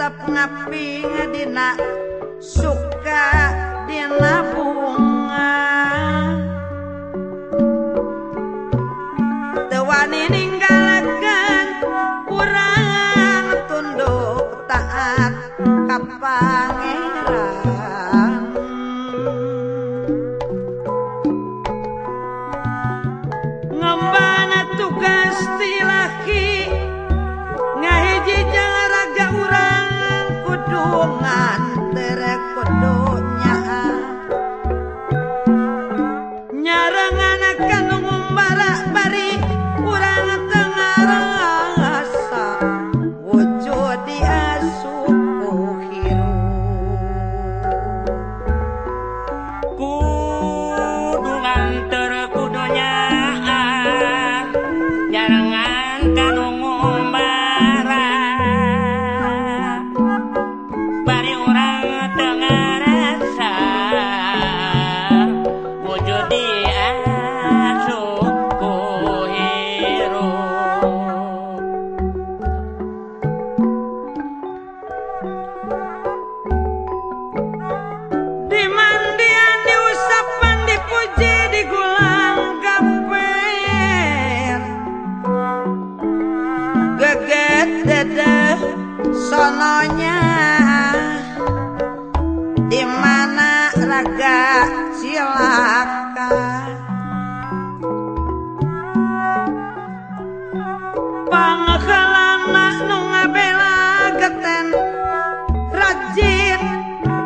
tetap ngapidina suka Dina dede sononya. Di mana raga cilaka pangekalan nu ngabela geten rajin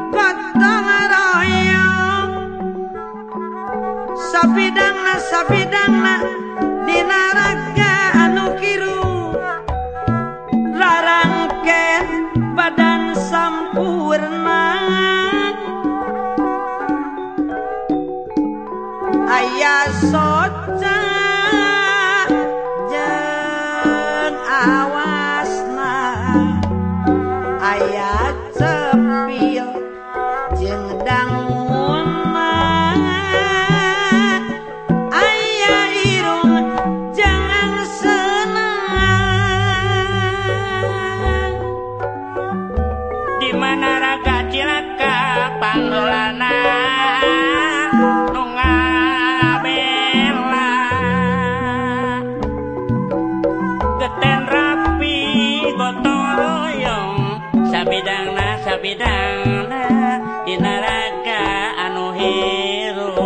gotong royong. Sabidangna sabidangna dinaraga I want. geten rapi gotong royong sabidangna sabidangna di neraka anu hirup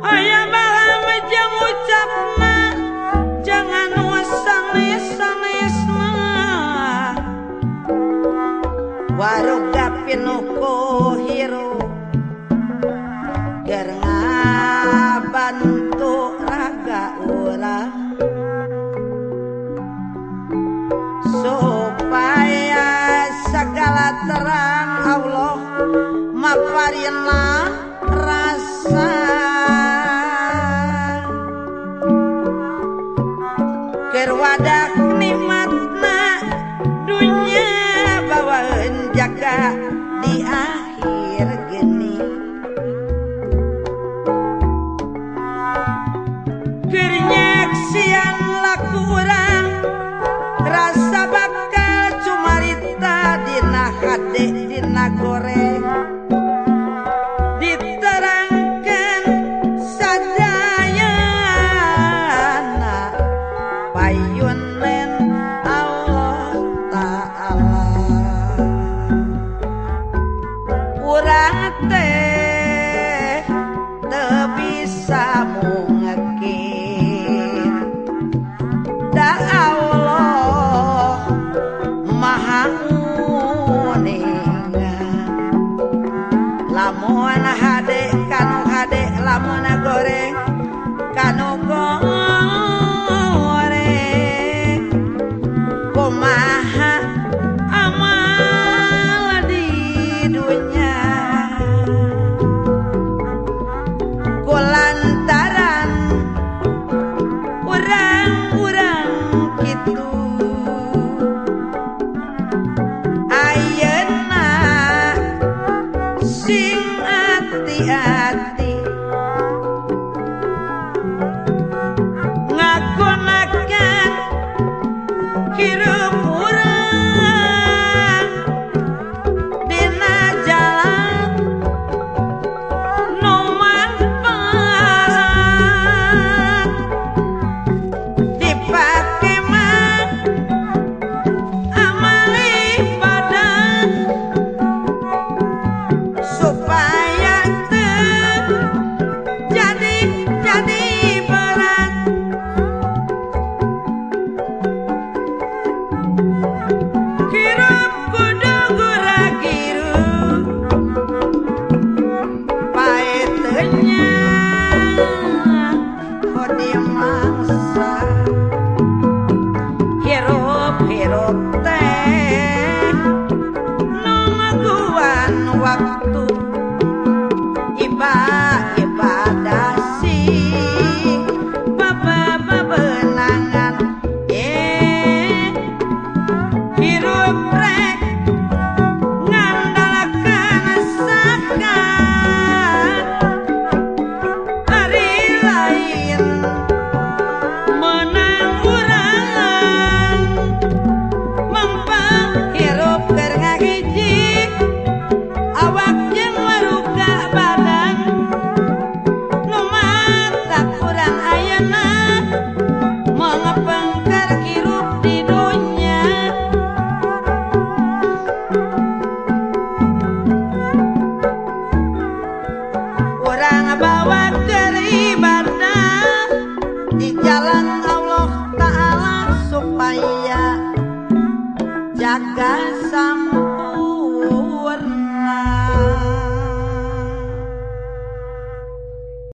aya malam jang ucapna jangan wasanglis-sanglis warung gapinuk Yeah.